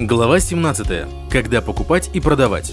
Глава 17. Когда покупать и продавать.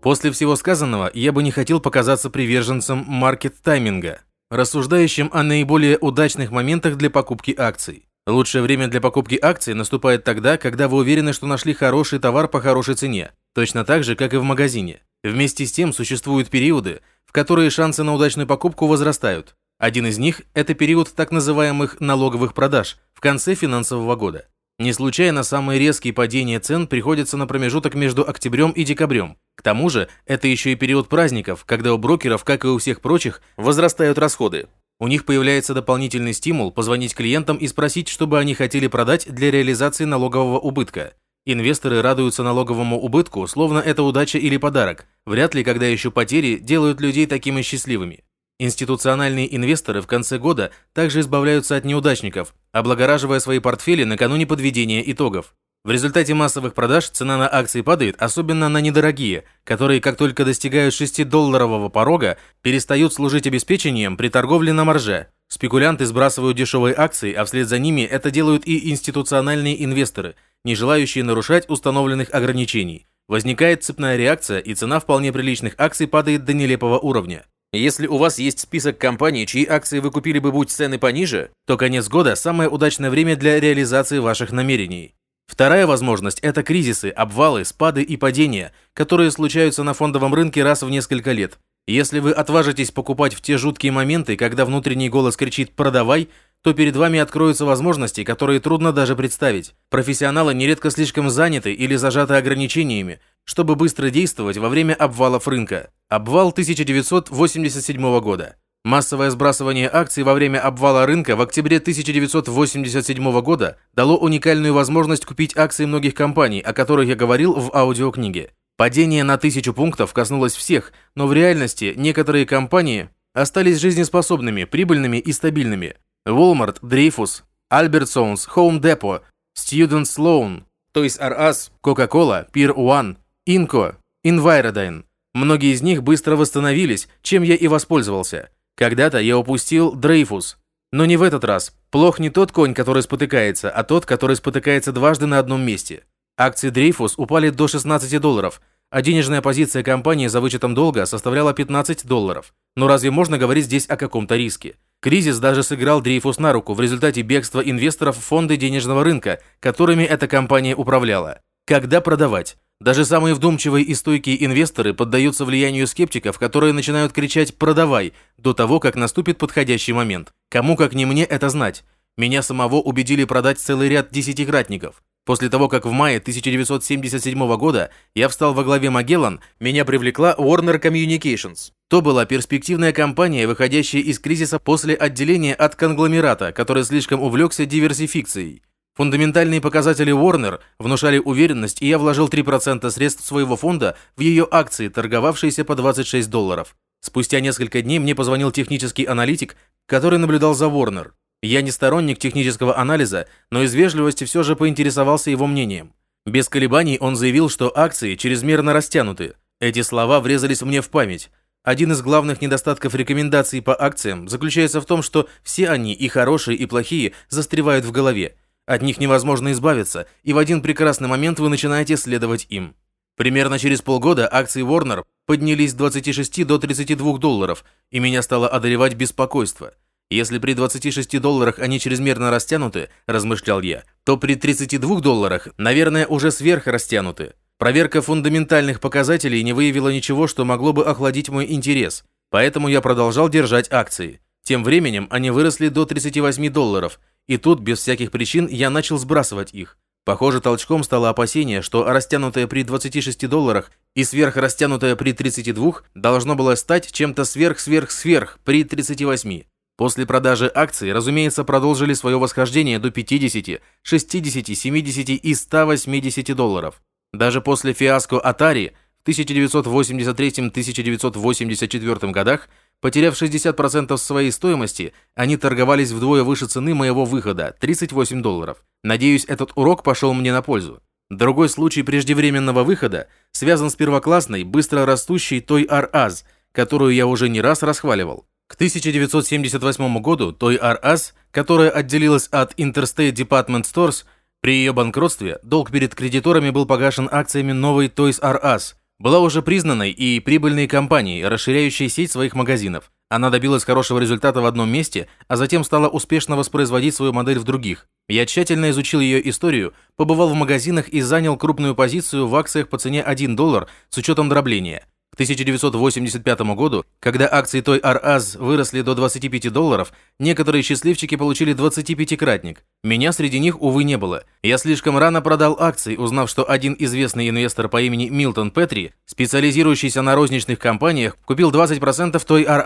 После всего сказанного, я бы не хотел показаться приверженцем маркет-тайминга, рассуждающим о наиболее удачных моментах для покупки акций. Лучшее время для покупки акций наступает тогда, когда вы уверены, что нашли хороший товар по хорошей цене, точно так же, как и в магазине. Вместе с тем существуют периоды, в которые шансы на удачную покупку возрастают. Один из них – это период так называемых налоговых продаж в конце финансового года. Не случайно самые резкие падения цен приходятся на промежуток между октябрем и декабрем. К тому же, это еще и период праздников, когда у брокеров, как и у всех прочих, возрастают расходы. У них появляется дополнительный стимул позвонить клиентам и спросить, чтобы они хотели продать для реализации налогового убытка. Инвесторы радуются налоговому убытку, словно это удача или подарок. Вряд ли, когда еще потери, делают людей такими счастливыми. Институциональные инвесторы в конце года также избавляются от неудачников, облагораживая свои портфели накануне подведения итогов. В результате массовых продаж цена на акции падает, особенно на недорогие, которые, как только достигают 6-долларового порога, перестают служить обеспечением при торговле на марже. Спекулянты сбрасывают дешевые акции, а вслед за ними это делают и институциональные инвесторы, не желающие нарушать установленных ограничений. Возникает цепная реакция, и цена вполне приличных акций падает до нелепого уровня. Если у вас есть список компаний, чьи акции вы купили бы будь цены пониже, то конец года – самое удачное время для реализации ваших намерений. Вторая возможность – это кризисы, обвалы, спады и падения, которые случаются на фондовом рынке раз в несколько лет. Если вы отважитесь покупать в те жуткие моменты, когда внутренний голос кричит «продавай», то перед вами откроются возможности, которые трудно даже представить. Профессионалы нередко слишком заняты или зажаты ограничениями, чтобы быстро действовать во время обвалов рынка. Обвал 1987 года. Массовое сбрасывание акций во время обвала рынка в октябре 1987 года дало уникальную возможность купить акции многих компаний, о которых я говорил в аудиокниге. Падение на тысячу пунктов коснулось всех, но в реальности некоторые компании остались жизнеспособными, прибыльными и стабильными. Walmart, Dreyfus, Albertsons, Home Depot, Students Loan, Toys R Us, Coca-Cola, Pier One, Inco, Envirodyne. Многие из них быстро восстановились, чем я и воспользовался. Когда-то я упустил Дрейфус. Но не в этот раз. Плох не тот конь, который спотыкается, а тот, который спотыкается дважды на одном месте. Акции Дрейфус упали до 16 долларов, а денежная позиция компании за вычетом долга составляла 15 долларов. Но разве можно говорить здесь о каком-то риске? Кризис даже сыграл Дрейфус на руку в результате бегства инвесторов фонды денежного рынка, которыми эта компания управляла. Когда продавать? Даже самые вдумчивые и стойкие инвесторы поддаются влиянию скептиков, которые начинают кричать «продавай» до того, как наступит подходящий момент. Кому как не мне это знать? Меня самого убедили продать целый ряд десятикратников. После того, как в мае 1977 года я встал во главе Magellan, меня привлекла Warner Communications. То была перспективная компания, выходящая из кризиса после отделения от конгломерата, который слишком увлекся диверсификцией. Фундаментальные показатели Warner внушали уверенность, и я вложил 3% средств своего фонда в ее акции, торговавшиеся по 26 долларов. Спустя несколько дней мне позвонил технический аналитик, который наблюдал за Warner. Я не сторонник технического анализа, но из вежливости все же поинтересовался его мнением. Без колебаний он заявил, что акции чрезмерно растянуты. Эти слова врезались мне в память. Один из главных недостатков рекомендаций по акциям заключается в том, что все они, и хорошие, и плохие, застревают в голове. От них невозможно избавиться, и в один прекрасный момент вы начинаете следовать им. Примерно через полгода акции Warner поднялись с 26 до 32 долларов, и меня стало одолевать беспокойство. Если при 26 долларах они чрезмерно растянуты, размышлял я, то при 32 долларах, наверное, уже сверхрастянуты. Проверка фундаментальных показателей не выявила ничего, что могло бы охладить мой интерес, поэтому я продолжал держать акции. Тем временем они выросли до 38 долларов, и тут, без всяких причин, я начал сбрасывать их. Похоже, толчком стало опасение, что растянутое при 26 долларах и сверхрастянутое при 32 должно было стать чем-то сверх-сверх-сверх при 38. После продажи акций, разумеется, продолжили свое восхождение до 50, 60, 70 и 180 долларов. Даже после фиаско Atari в 1983-1984 годах Потеряв 60% своей стоимости, они торговались вдвое выше цены моего выхода – 38 долларов. Надеюсь, этот урок пошел мне на пользу. Другой случай преждевременного выхода связан с первоклассной, быстро растущей той Ар-Аз, которую я уже не раз расхваливал. К 1978 году Toy R Us, которая отделилась от Interstate Department Stores, при ее банкротстве долг перед кредиторами был погашен акциями новой Toys R Us, была уже признанной и прибыльной компанией, расширяющей сеть своих магазинов. Она добилась хорошего результата в одном месте, а затем стала успешно воспроизводить свою модель в других. Я тщательно изучил ее историю, побывал в магазинах и занял крупную позицию в акциях по цене 1 доллар с учетом дробления. К 1985 году, когда акции той ар выросли до 25 долларов, некоторые счастливчики получили 25-кратник. Меня среди них, увы, не было. Я слишком рано продал акции, узнав, что один известный инвестор по имени Милтон Петри, специализирующийся на розничных компаниях, купил 20% той ар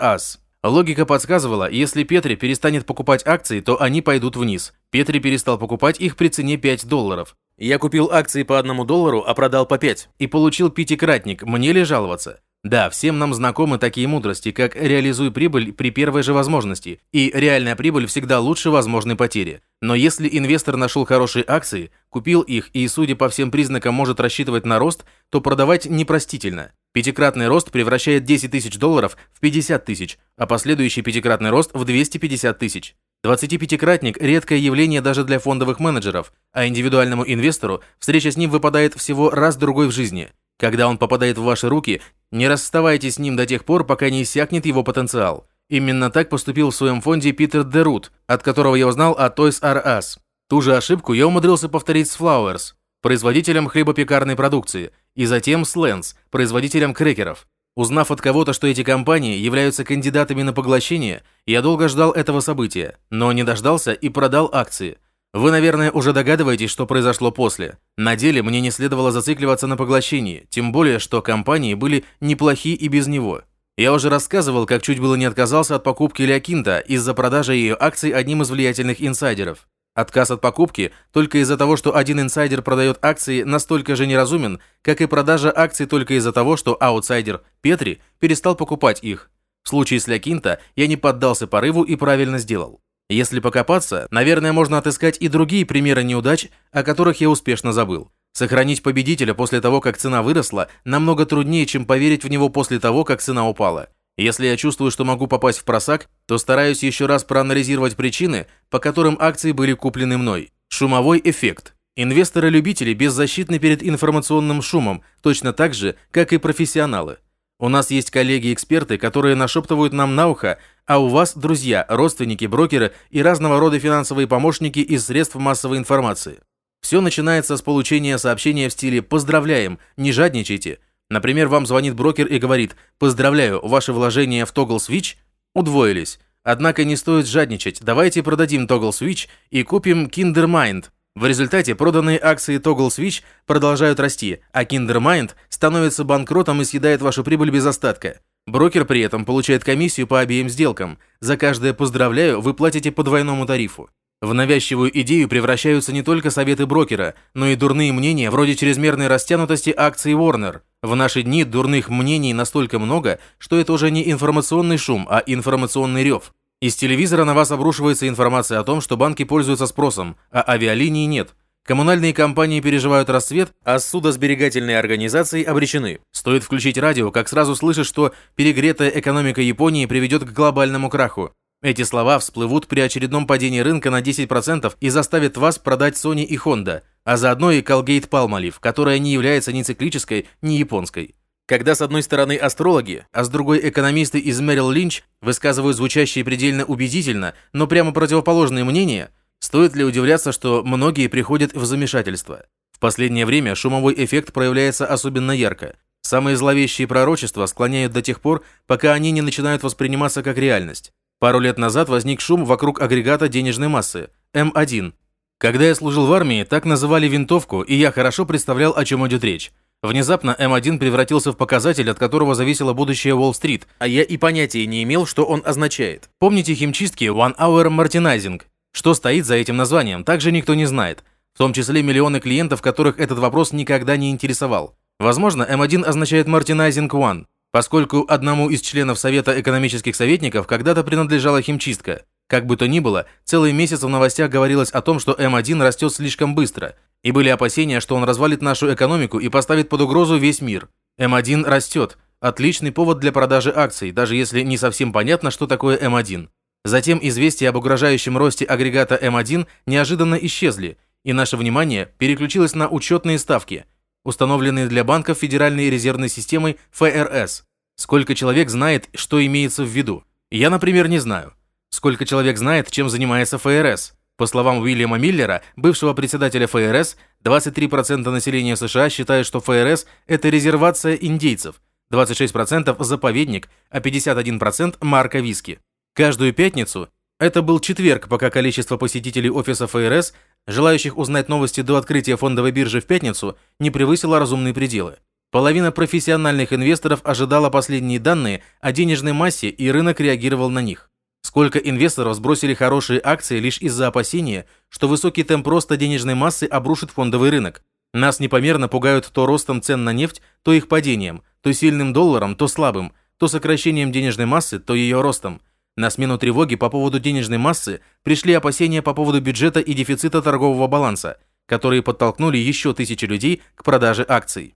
Логика подсказывала, если Петри перестанет покупать акции, то они пойдут вниз. Петри перестал покупать их при цене 5 долларов. Я купил акции по одному доллару, а продал по 5. И получил пятикратник, мне ли жаловаться? Да, всем нам знакомы такие мудрости, как «реализуй прибыль при первой же возможности», и «реальная прибыль всегда лучше возможной потери». Но если инвестор нашел хорошие акции, купил их и, судя по всем признакам, может рассчитывать на рост, то продавать непростительно. Пятикратный рост превращает 10 тысяч долларов в 50 тысяч, а последующий пятикратный рост в 250 тысяч. 25-кратник – редкое явление даже для фондовых менеджеров, а индивидуальному инвестору встреча с ним выпадает всего раз-другой в жизни. Когда он попадает в ваши руки, не расставайтесь с ним до тех пор, пока не иссякнет его потенциал. Именно так поступил в своем фонде Питер Дерут, от которого я узнал о Toys R Us. Ту же ошибку я умудрился повторить с Flowers, производителем хлебопекарной продукции, и затем с Lens, производителем крекеров. Узнав от кого-то, что эти компании являются кандидатами на поглощение, я долго ждал этого события, но не дождался и продал акции. Вы, наверное, уже догадываетесь, что произошло после. На деле мне не следовало зацикливаться на поглощении, тем более, что компании были неплохи и без него. Я уже рассказывал, как чуть было не отказался от покупки Леокинта из-за продажи ее акций одним из влиятельных инсайдеров. Отказ от покупки только из-за того, что один инсайдер продает акции, настолько же неразумен, как и продажа акций только из-за того, что аутсайдер Петри перестал покупать их. В случае с Лякинта я не поддался порыву и правильно сделал. Если покопаться, наверное, можно отыскать и другие примеры неудач, о которых я успешно забыл. Сохранить победителя после того, как цена выросла, намного труднее, чем поверить в него после того, как цена упала. Если я чувствую, что могу попасть в просак, то стараюсь еще раз проанализировать причины, по которым акции были куплены мной. Шумовой эффект. Инвесторы-любители беззащитны перед информационным шумом, точно так же, как и профессионалы. У нас есть коллеги-эксперты, которые нашептывают нам на ухо, а у вас друзья, родственники, брокеры и разного рода финансовые помощники из средств массовой информации. Все начинается с получения сообщения в стиле «Поздравляем, не жадничайте», Например, вам звонит брокер и говорит «Поздравляю, ваши вложения в Toggle Switch удвоились. Однако не стоит жадничать, давайте продадим Toggle Switch и купим Kindermind». В результате проданные акции Toggle Switch продолжают расти, а Kindermind становится банкротом и съедает вашу прибыль без остатка. Брокер при этом получает комиссию по обеим сделкам. За каждое «поздравляю» вы платите по двойному тарифу. В навязчивую идею превращаются не только советы брокера, но и дурные мнения вроде чрезмерной растянутости акций Warner. В наши дни дурных мнений настолько много, что это уже не информационный шум, а информационный рев. Из телевизора на вас обрушивается информация о том, что банки пользуются спросом, а авиалинии нет. Коммунальные компании переживают расцвет, а судосберегательные организации обречены. Стоит включить радио, как сразу слышишь, что перегретая экономика Японии приведет к глобальному краху. Эти слова всплывут при очередном падении рынка на 10% и заставят вас продать Sony и Honda, а заодно и Colgate Palmolive, которая не является ни циклической, ни японской. Когда с одной стороны астрологи, а с другой экономисты из Merrill Lynch высказывают звучащие предельно убедительно, но прямо противоположные мнения, стоит ли удивляться, что многие приходят в замешательство. В последнее время шумовой эффект проявляется особенно ярко. Самые зловещие пророчества склоняют до тех пор, пока они не начинают восприниматься как реальность. Пару лет назад возник шум вокруг агрегата денежной массы – М1. Когда я служил в армии, так называли винтовку, и я хорошо представлял, о чем идет речь. Внезапно М1 превратился в показатель, от которого зависело будущее Уолл-стрит, а я и понятия не имел, что он означает. Помните химчистки One Hour Martinizing? Что стоит за этим названием, также никто не знает. В том числе миллионы клиентов, которых этот вопрос никогда не интересовал. Возможно, М1 означает Martinizing One поскольку одному из членов Совета экономических советников когда-то принадлежала химчистка. Как бы то ни было, целый месяц в новостях говорилось о том, что М1 растет слишком быстро, и были опасения, что он развалит нашу экономику и поставит под угрозу весь мир. М1 растет, Отличный повод для продажи акций, даже если не совсем понятно, что такое М1. Затем известия об угрожающем росте агрегата М1 неожиданно исчезли, и наше внимание переключилось на учетные ставки, установленные для банков Федеральной резервной системой ФРС. Сколько человек знает, что имеется в виду? Я, например, не знаю. Сколько человек знает, чем занимается ФРС? По словам Уильяма Миллера, бывшего председателя ФРС, 23% населения США считают, что ФРС – это резервация индейцев, 26% – заповедник, а 51% – марка виски. Каждую пятницу, это был четверг, пока количество посетителей офиса ФРС, желающих узнать новости до открытия фондовой биржи в пятницу, не превысило разумные пределы. Половина профессиональных инвесторов ожидала последние данные о денежной массе, и рынок реагировал на них. Сколько инвесторов сбросили хорошие акции лишь из-за опасения, что высокий темп роста денежной массы обрушит фондовый рынок. Нас непомерно пугают то ростом цен на нефть, то их падением, то сильным долларом, то слабым, то сокращением денежной массы, то ее ростом. На смену тревоги по поводу денежной массы пришли опасения по поводу бюджета и дефицита торгового баланса, которые подтолкнули еще тысячи людей к продаже акций.